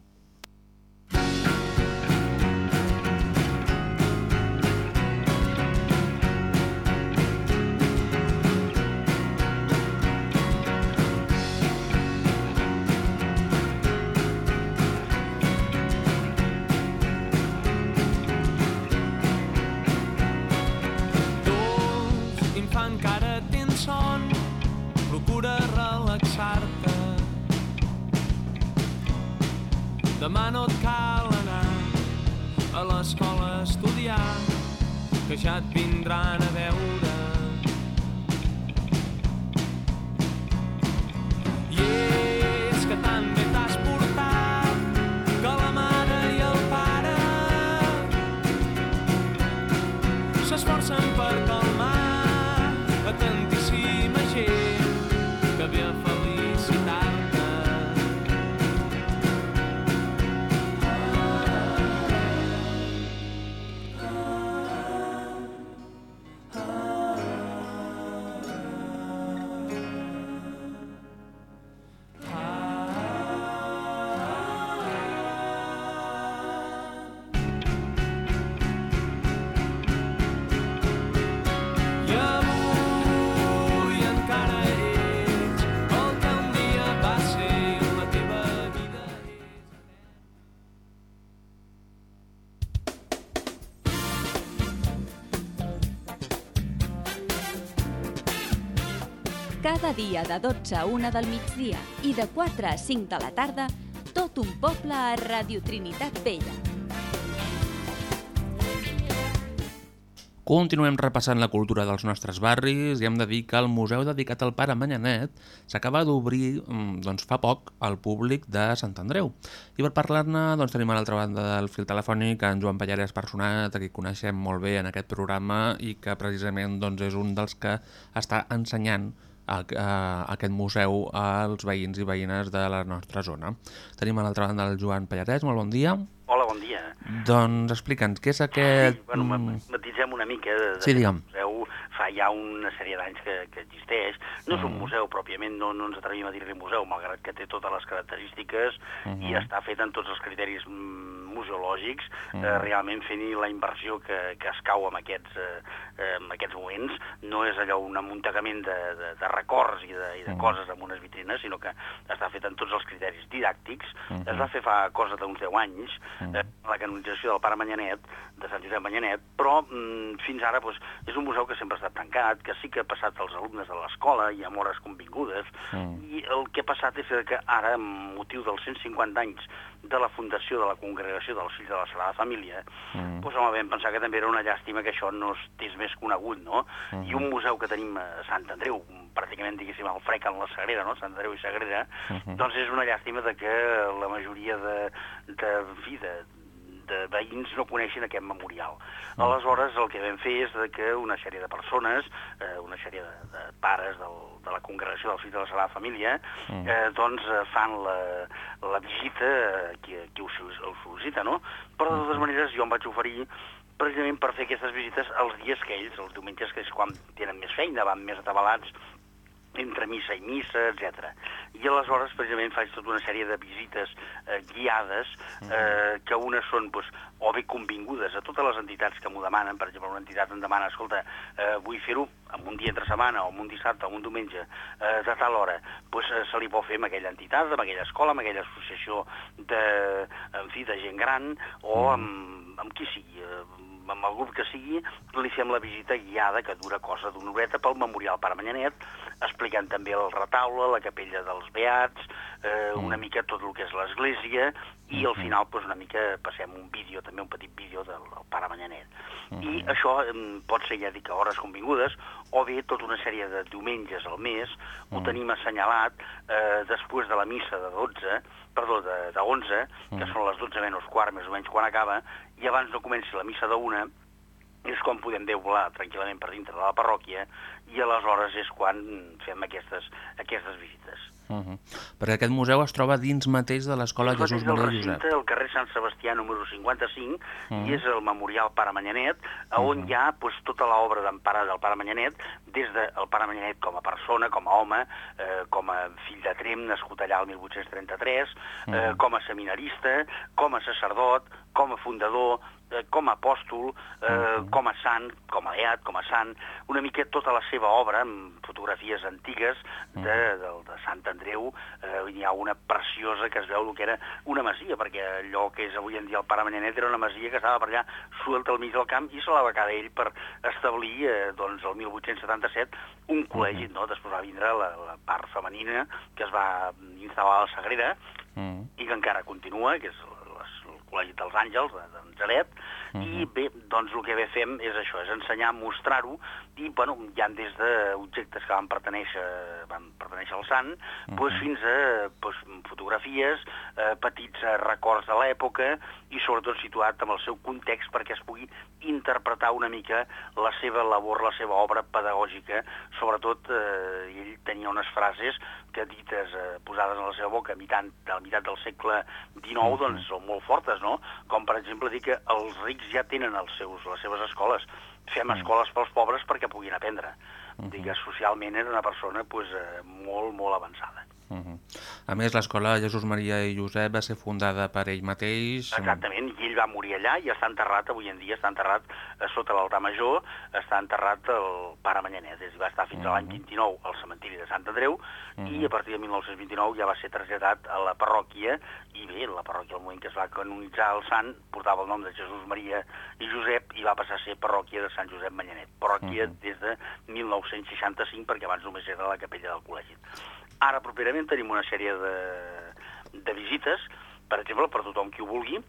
No et cal anar a l'escola a estudiar, que ja et vindran a veure. I és que tan bé t'has portat que la mare i el pare s'esforcen dia de 12 a 1 del migdia i de 4 a 5 de la tarda, tot un poble a Radio Trinitat Vella. Continuem repassant la cultura dels nostres barris i hem de dir que el museu dedicat al pare Manyanet s'acaba d'obrir mm, doncs, fa poc al públic de Sant Andreu. I per parlar-ne doncs, tenim a l'altra banda del fil telefònic en Joan Pallares Personat, a qui coneixem molt bé en aquest programa i que precisament doncs, és un dels que està ensenyant a, a, aquest museu als veïns i veïnes de la nostra zona. Tenim a l'altra banda el Joan Pallarès, molt bon dia. Hola, bon dia. Doncs explica'ns, què és aquest... Sí, bueno, mm, matisem una mica. De, de Sí, digue'm. Museu fa ja una sèrie d'anys que, que existeix. No és un Mhm. museu pròpiament, no, no ens atrevim a dir-li museu, malgrat que té totes les característiques Mhm. i està fet en tots els criteris mm, museològics, eh, Mhm. realment fent-hi la inversió que, que escau en aquests, eh, eh, en aquests moments. No és allò un amuntegament de, de, de records i de, i de Mhm. coses en unes vitrines, sinó que està fet en tots els criteris didàctics. Mhm. Es va fer fa cosa d'uns 10 anys, Mhm. eh, la canonització del pare Manyanet, de Sant Josep Manyanet, però mm, fins ara doncs, és un museu que sempre ha estat tancat, que sí que ha passat als alumnes de l'escola i amb hores convingudes, Mm. i el que ha passat és que ara, amb motiu dels 150 anys de la fundació de la Congregació dels Fills de la Sagrada Família, Mm. doncs home, vam pensar que també era una llàstima que això no estigués més conegut, no? Mhm. I un museu que tenim a Sant Andreu, pràcticament, diguéssim, al frec en la Sagrera, no? Sant Andreu i Sagrera, Mhm. doncs és una llàstima de que la majoria de, de, fi, de, de veïns no coneixen aquest memorial. Aleshores, el que vam fer és que una sèrie de persones, eh, una sèrie de, de pares del, de la congregació dels fills de la Sagrada Família, Mm. eh, doncs eh, fan la, la visita a qui, a qui sol- ho sol·licita, no? Però de totes maneres jo em vaig oferir precisament per fer aquestes visites els dies que ells, els diumenges, que és quan tenen més feina, van més atabalats, entre missa i missa, etc. I aleshores, precisament, faig tota una sèrie de visites eh, guiades, eh, que unes són, doncs, o bé convingudes a totes les entitats que m'ho demanen, per exemple, una entitat em demana, escolta, eh, vull fer-ho en un dia entre setmana, o en un dissabte, o en un diumenge, eh, de tal hora, doncs eh, se li pot fer amb aquella entitat, amb aquella escola, amb aquella associació de, en fi, de gent gran, o amb, amb qui sigui, eh, amb el grup que sigui, li fem la visita guiada, que dura cosa d'una horeta, pel Memorial Pare Manyanet, explicant també el retaule, la capella dels Beats, eh, una mica tot el que és l'església, i al final doncs, una mica passem un vídeo, també un petit vídeo del, del Pare Manyanet. I això em, pot ser, ja dic, a hores convingudes, o bé tota una sèrie de diumenges al mes, ho tenim assenyalat eh, després de la missa de 12, perdó, de, de 11, que són les 12 menys quart, més o menys quan acaba, i abans no comenci la missa de una, és quan podem deambular tranquil·lament per dintre de la parròquia i aleshores és quan fem aquestes, aquestes visites. Uh -huh. Perquè aquest museu es troba dins mateix de l'escola Jesús Maria Josep. al carrer Sant Sebastià número 55, Mhm. i és el Memorial Pare Manyanet, on hi ha pues, tota l'obra d'en Pare del Pare Manyanet, des del Pare Manyanet com a persona, com a home, eh, com a fill de Trem, nascut allà el 1833, eh, Mhm. com a seminarista, com a sacerdot, com a fundador, eh, com a apòstol, eh, com a sant, com a beat, com a sant, una mica tota la seva obra, amb fotografies antigues de, de, de Sant Andreu, eh, hi ha una preciosa que es veu el que era una masia, perquè allò que és avui en dia el Pare Manyanet era una masia que estava per allà suelta al mig del camp i se la va quedar ell per establir, eh, doncs, el 1877, un col·legi, no? Després va vindre la, la part femenina que es va instal·lar a la Sagrera, Mm. i que encara continua, que és Col·legi dels Àngels, de, Nazaret, i bé, doncs el que bé fem és això, és ensenyar, mostrar-ho, i bueno, hi ha des d'objectes que van pertenèixer, van pertenèixer al sant, doncs, fins a doncs, fotografies, eh, petits eh, records de l'època, i sobretot situat amb el seu context perquè es pugui interpretar una mica la seva labor, la seva obra pedagògica, sobretot eh, ell tenia unes frases que dites, eh, posades en la seva boca a mitat, a la meitat del segle XIX, doncs són molt fortes, no? Com per exemple dir que els rics ja tenen els seus, les seves escoles, fem escoles pels pobres perquè puguin aprendre. Dir que socialment era una persona pues, eh, molt, molt avançada. Uh -huh. A més, l'escola Jesús Maria i Josep va ser fundada per ell mateix. Exactament, i ell va morir allà i està enterrat, avui en dia està enterrat a sota l'altar major, està enterrat el pare a dir, va estar fins a l'any 29 al cementiri de Sant Andreu i a partir de 1929 ja va ser traslladat a la parròquia i bé, la parròquia al moment que es va canonitzar el sant portava el nom de Jesús Maria i Josep i va passar a ser parròquia de Sant Josep Manyanet, parròquia des de 1965 perquè abans només era la capella del col·legi. Ara properament tenim una sèrie de, de visites, per exemple, per tothom qui ho vulgui,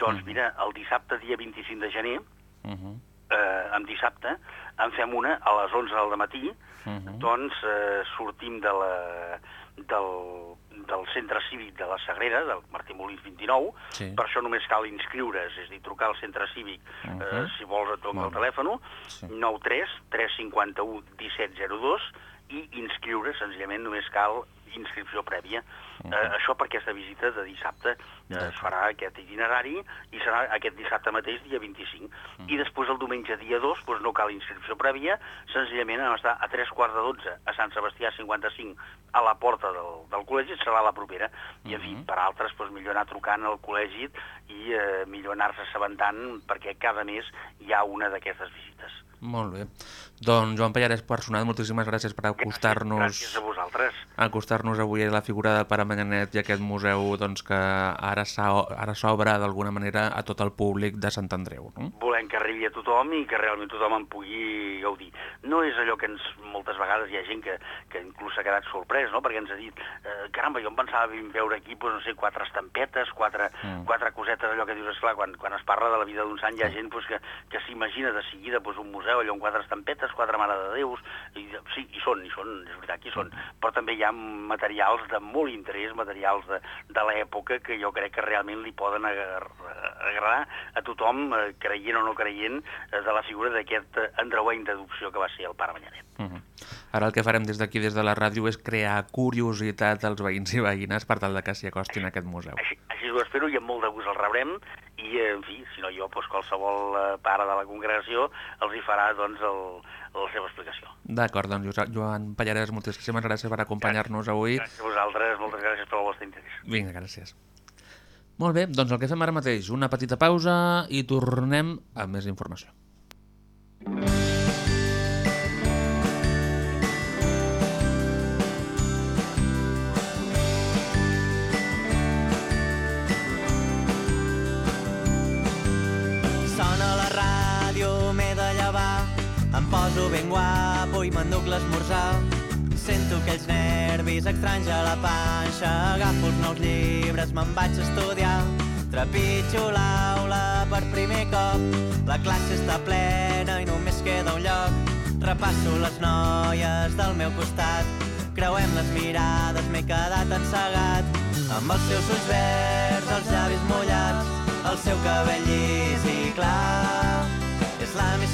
doncs mira, el dissabte dia 25 de gener, Uh -huh. eh, en dissabte, en fem una a les 11 del matí, Uh -huh. doncs eh, sortim de la, del, del centre cívic de la Sagrera, del Martí Molins 29, Sí. per això només cal inscriure's, és a dir, trucar al centre cívic, uh Mhm. eh, si vols et toca el telèfon, Sí. 93 351 1702, i inscriure, senzillament només cal inscripció prèvia. Mhm. eh, això per aquesta visita de dissabte eh, es farà aquest itinerari i serà aquest dissabte mateix, dia 25. Mhm. I després el diumenge, dia 2, doncs no cal inscripció prèvia, senzillament hem d'estar a 3 quarts de 12 a Sant Sebastià 55 a la porta del, del col·legi, serà la propera. I, en fi, per altres, doncs, millor anar trucant al col·legi i eh, millor anar-se assabentant perquè cada mes hi ha una d'aquestes visites. Molt bé. Doncs Joan Pallares Personal, moltíssimes gràcies per acostar-nos Gràcies a vosaltres. acostar-nos avui a la figura del Pare Manyanet i aquest museu doncs, que ara s'obre d'alguna manera a tot el públic de Sant Andreu. No? volem que arribi a tothom i que realment tothom en pugui gaudir. No és allò que ens, moltes vegades hi ha gent que, que inclús s'ha quedat sorprès, no? perquè ens ha dit, eh, caramba, jo em pensava veure aquí, doncs, no sé, quatre estampetes, quatre, Mm. quatre cosetes, allò que dius, esclar, quan, quan es parla de la vida d'un sant hi ha gent doncs, que, que s'imagina de seguida doncs, un museu allò amb quatre estampetes, quatre Mare de Déus, i, sí, hi són, hi són, és veritat que hi són, però també hi ha materials de molt interès, materials de, de l'època que jo crec que realment li poden agradar a tothom, eh, creient o no creient, eh, de la figura d'aquest eh, andreueny d'adopció que va ser el pare Manyanet. Uh -huh. Ara el que farem des d'aquí, des de la ràdio, és crear curiositat als veïns i veïnes per tal de que s'hi acostin a aquest museu. Així, així ho espero i amb molt de gust el rebrem i, en fi, si no jo, doncs, qualsevol eh, pare de la congregació els hi farà doncs, el, la seva explicació. D'acord, doncs Joan Pallares, moltíssimes gràcies per acompanyar-nos avui. Gràcies a vosaltres, moltes gràcies pel vostre interès. Vinga, gràcies. Molt bé, doncs el que fem ara mateix, una petita pausa i tornem amb més informació. Sona poso ben guapo i m'enduc l'esmorzar. Sento aquells nervis estranys a la panxa, agafo els nous llibres, me'n vaig a estudiar. Trepitjo l'aula per primer cop, la classe està plena i només queda un lloc. Repasso les noies del meu costat, creuem les mirades, m'he quedat encegat. Amb els seus ulls verds, els llavis mullats, el seu cabell llis i clar. És la més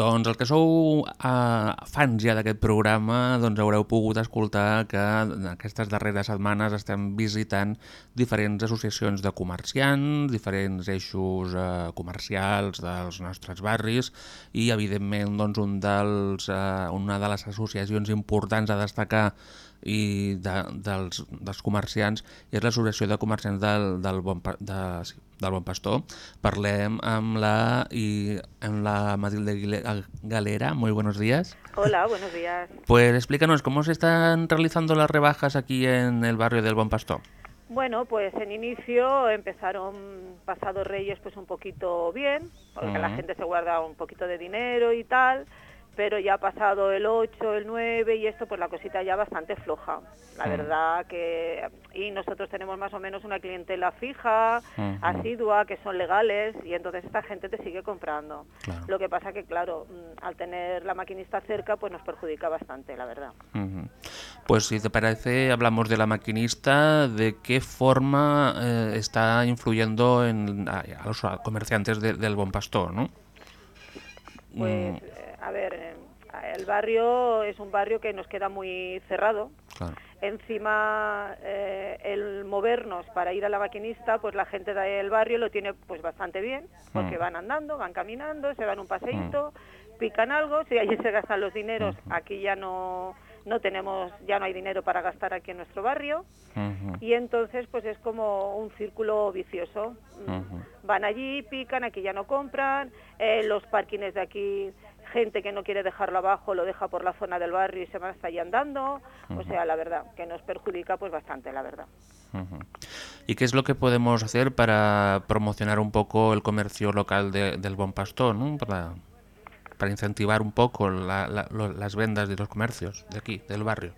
Doncs el que sou uh, fans ja d'aquest programa doncs haureu pogut escoltar que en aquestes darreres setmanes estem visitant diferents associacions de comerciants, diferents eixos uh, comercials dels nostres barris i evidentment doncs, un dels, uh, una de les associacions importants a destacar i de, dels, dels comerciants és l'associació de comerciants del, del, bon, de, del Bon Pastor. Parlem amb la, y, amb la Matilde Galera. Muy buenos días. Hola, buenos días. Pues explícanos cómo se están realizando las rebajas aquí en el barrio del Bon Pastor. Bueno, pues en inicio empezaron pasados Reyes pues un poquito bien, porque la Ujú. gente se guarda un poquito de dinero y tal, pero ya ha pasado el 8, el 9 y esto pues la cosita ya bastante floja. La Ujú. verdad que y nosotros tenemos más o menos una clientela fija, asidua, que son legales y entonces esta gente te sigue comprando. Claro. Lo que pasa que claro, mm, al tener la maquinista cerca pues nos perjudica bastante, la verdad. Pues si te parece, hablamos de la maquinista, de qué forma eh, está influyendo en, a, a los comerciantes de- del Bon Pastor, ¿no? Pues, Mm, a ver, eh, el barrio es un barrio que nos queda muy cerrado. claro. Encima, eh, el movernos para ir a la maquinista, pues la gente del barrio lo tiene pues bastante bien, porque Mm. van andando, van caminando, se dan un paseíto, pican algo, si allí se gastan los dineros, aquí ya no no tenemos, ya no hay dinero para gastar aquí en nuestro barrio, y entonces pues es como un círculo vicioso. Van allí, pican, aquí ya no compran, eh, los parkings de aquí, gente que no quiere dejarlo abajo lo deja por la zona del barrio y se va hasta allí andando, o sea, la verdad, que nos perjudica pues bastante, la verdad. ¿Y qué es lo que podemos hacer para promocionar un poco el comercio local de- del Bon Pastor? ¿no? Para... para incentivar un poco la- la- lo- las vendas de los comercios de aquí, del barrio.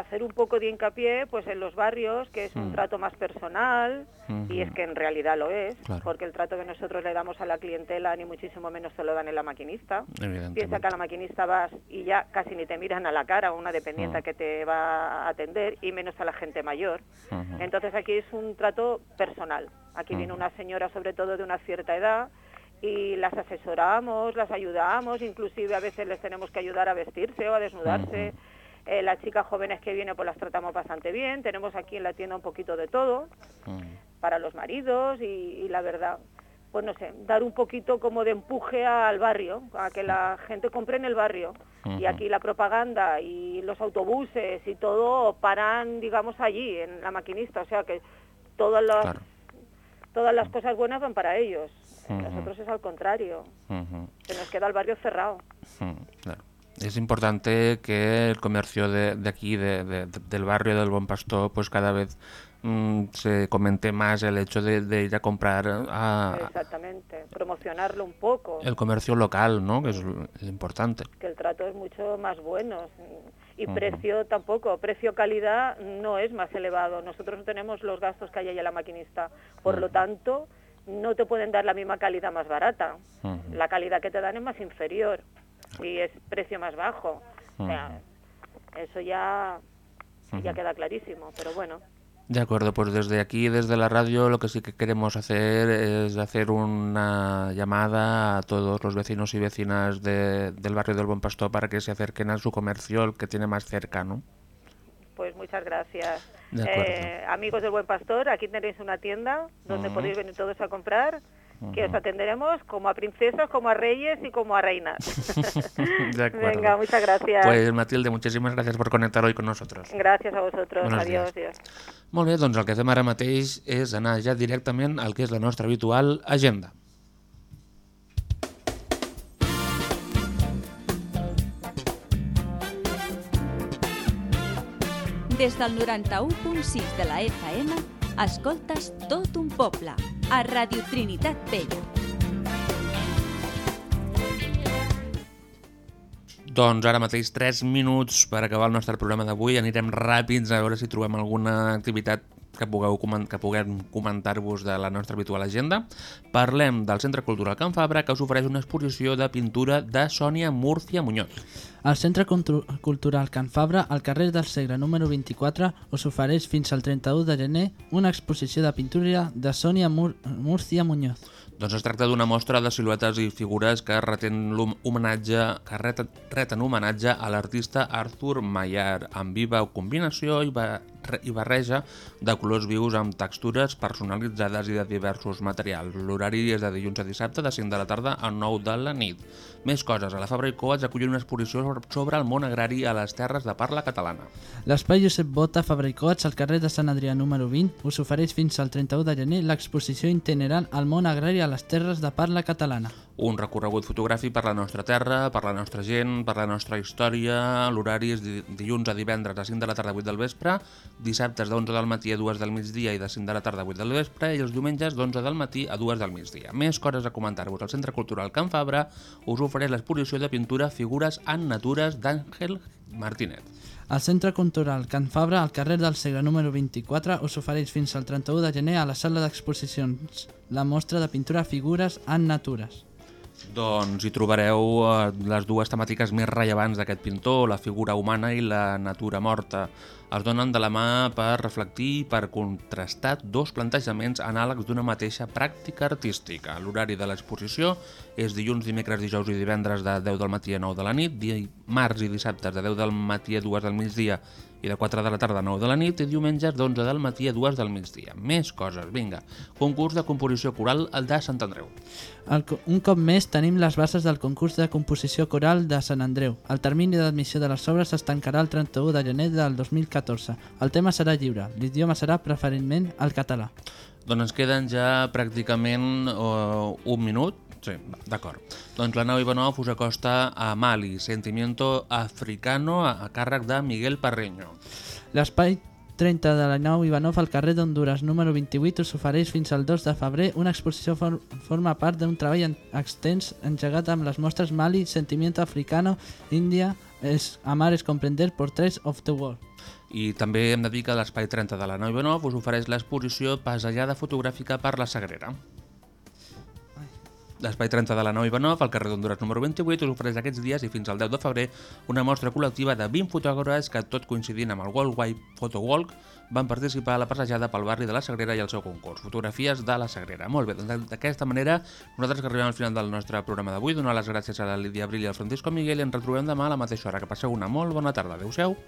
Hacer un poco de hincapié pues en los barrios, que es un Mm. trato más personal, y es Ujú. que en realidad lo es, Claro. porque el trato que nosotros le damos a la clientela ni muchísimo menos se lo dan en la maquinista. Piensa que a la maquinista vas y ya casi ni te miran a la cara una dependiente Ah. que te va a atender y menos a la gente mayor. Entonces aquí es un trato personal. Aquí viene una señora sobre todo de una cierta edad y las asesoramos, las ayudamos, inclusive a veces les tenemos que ayudar a vestirse o a desnudarse. Eh, las chicas jóvenes que vienen pues las tratamos bastante bien. Tenemos aquí en la tienda un poquito de todo para los maridos y, y la verdad, pues no sé, dar un poquito como de empuje al barrio, a que la gente compre en el barrio. Y aquí la propaganda y los autobuses y todo paran, digamos, allí, en la maquinista. O sea que todas las, todas las cosas buenas van para ellos. Nosotros es al contrario. Se nos queda el barrio cerrado. Mm, claro. Es importante que el comercio de, de aquí, de- de- de- del barrio del Buen Pastor, pues cada vez mm, se comente más el hecho de, ir a comprar a Exactamente. Promocionarlo un poco. el comercio local, ¿no? Que es lo importante. que el trato es mucho más bueno y Ujú. precio tampoco, precio-calidad no es más elevado. Nosotros no tenemos los gastos que hay en la maquinista, por lo tanto no te pueden dar la misma calidad más barata. La calidad que te dan es más inferior y es precio más bajo. O sea, eso ya ya queda clarísimo, pero bueno. De acuerdo, pues desde aquí, desde la radio, lo que sí que queremos hacer es hacer una llamada a todos los vecinos y vecinas de- del barrio del Buen Pastor para que se acerquen a su comercio, el que tiene más cerca, ¿no? Pues muchas gracias. De. Eh, amigos del Buen Pastor, aquí tenéis una tienda donde podéis venir todos a comprar, que os atenderemos como a princesas, como a reyes y como a reinas. De acuerdo. Venga, muchas gracias. Pues Matilde, muchísimas gracias por conectar hoy con nosotros. Gràcies a vosaltres. Buenos Adiós, días. adiós. Molt bé, doncs el que fem ara mateix és anar ja directament al que és la nostra habitual agenda. Des del 91.6 de la FM, escoltes tot un poble, a Radio Trinitat Vella. Doncs ara mateix 3 minuts per acabar el nostre programa d'avui. Anirem ràpids a veure si trobem alguna activitat que pugueu que puguem comentar-vos de la nostra habitual agenda. Parlem del Centre Cultural Can Fabra, que us ofereix una exposició de pintura de Sònia Múrcia Muñoz. El Centre Cultu- Cultural Can Fabra, al carrer del Segre número 24, us ofereix fins al 31 de gener una exposició de pintura de Sònia Mur Múrcia Muñoz. Doncs es tracta d'una mostra de siluetes i figures que reten homenatge que reten, reten homenatge a l'artista Arthur Maillard, amb viva combinació i, re- i barreja de colors vius amb textures personalitzades i de diversos materials. L'horari és de dilluns a dissabte de 5 de la tarda a 9 de la nit. Més coses, a la Fabra i Coats acullen una exposició sobre- el món agrari a les terres de parla catalana. L'espai Josep Bota Fabricots, al carrer de Sant Adrià número 20, us ofereix fins al 31 de gener l'exposició itinerant al món agrari a les terres de parla catalana. Un recorregut fotogràfic per la nostra terra, per la nostra gent, per la nostra història. L'horari és di- dilluns a divendres a 5 de la tarda a 8 del vespre, dissabtes de 11 del matí a 2 del migdia i de 5 de la tarda a 8 del vespre i els diumenges d'11 del matí a 2 del migdia. Més coses a comentar-vos. El Centre Cultural Can Fabra us ofereix l'exposició de pintura Figures en Natures d'Àngel Martínez. El Centre Cultural Can Fabra, al carrer del Segre número 24, us ofereix fins al 31 de gener a la sala d'exposicions la mostra de pintura Figures en Natures. Doncs hi trobareu eh, les dues temàtiques més rellevants d'aquest pintor, la figura humana i la natura morta. Es donen de la mà per reflectir i per contrastar dos plantejaments anàlegs d'una mateixa pràctica artística. L'horari de l'exposició és dilluns, dimecres, dijous i divendres de 10 del matí a 9 de la nit, dimarts i dissabtes de 10 del matí a 2 del migdia i de 4 de la tarda a 9 de la nit i diumenges d'11 del matí a 2 del migdia. Més coses, vinga. Concurs de composició coral al de Sant Andreu. El, un cop més tenim les bases del concurs de composició coral de Sant Andreu. El termini d'admissió de les obres es tancarà el 31 de gener del 2014. El tema serà lliure. L'idioma serà preferentment el català. Doncs ens queden ja pràcticament uh, un minut. Sí, d'acord. Doncs la nau Ivanov us acosta a Mali, Sentimiento Africano, a, càrrec de Miguel Parreño. L'espai 30 de la nau Ivanov al carrer d'Honduras número 28 us ofereix fins al 2 de febrer una exposició for forma part d'un treball en extens engegat amb les mostres Mali, Sentimiento Africano, Índia, es, Amar es comprender, Portraits of the World. I també hem de dir que l'Espai 30 de la Nau Ivanov us ofereix l'exposició Passejada fotogràfica per la Sagrera. L'Espai 30 de la Nau Ivanov, al carrer d'Honduras número 28, us ofereix aquests dies i fins al 10 de febrer una mostra col·lectiva de 20 fotògrafs que, tot coincidint amb el World Wide Photo Walk, van participar a la passejada pel barri de la Sagrera i el seu concurs, fotografies de la Sagrera. Molt bé, doncs d'aquesta manera, nosaltres que arribem al final del nostre programa d'avui, donar les gràcies a la Lídia Abril i al Francisco Miguel i ens retrobem demà a la mateixa hora. Que passeu una molt bona tarda. Adéu-siau.